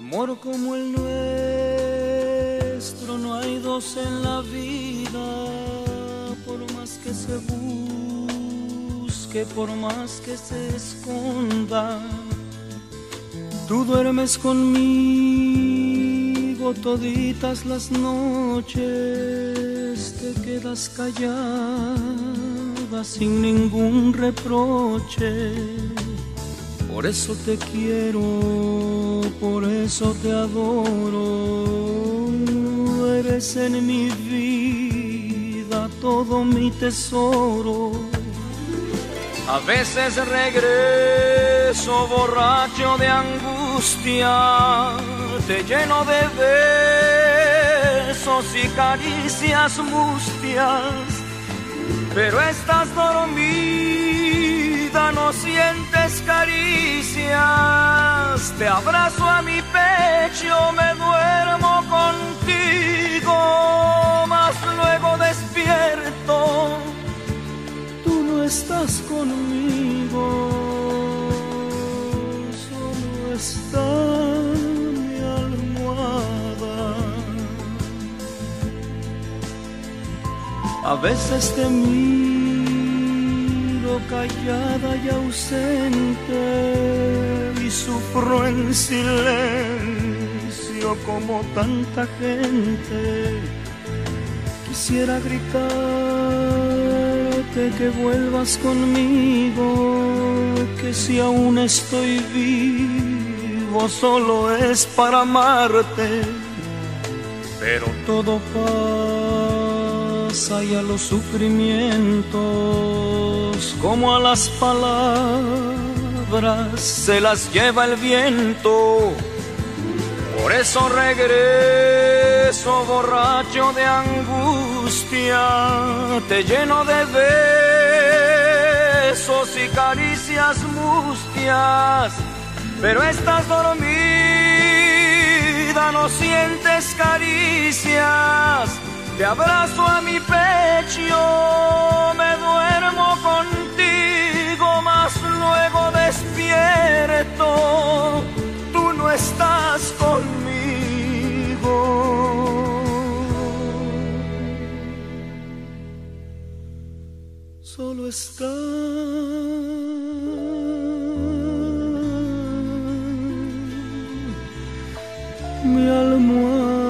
Amor como el nuestro no hay dos en la vida, por más que se busque, por más que se esconda. Tú duermes conmigo toditas las noches, te quedas callada sin ningún reproche. Por eso te quiero, por eso te adoro. Eres en mi vida todo mi tesoro. A veces regreso borracho de angustia, te lleno de besos y caricias mustias, pero estás dormida, no sientes caricias, te abrazo a mi pecho, me duermo contigo, mas luego despierto estás conmigo, solo está mi almohada. A veces te callada y ausente y sufro en silencio como tanta gente. Quisiera gritar que vuelvas conmigo, que si aún estoy vivo solo es para amarte, pero todo pasa y a los sufrimientos, como a las palabras, se las lleva el viento. Por eso regreso borracho de angustia, te lleno de besos y caricias mustias, pero estás dormida, no sientes caricias. Te abrazo a mi pecho, me duermo contigo, mas luego despierto no estás conmigo. Solo está mi almohada.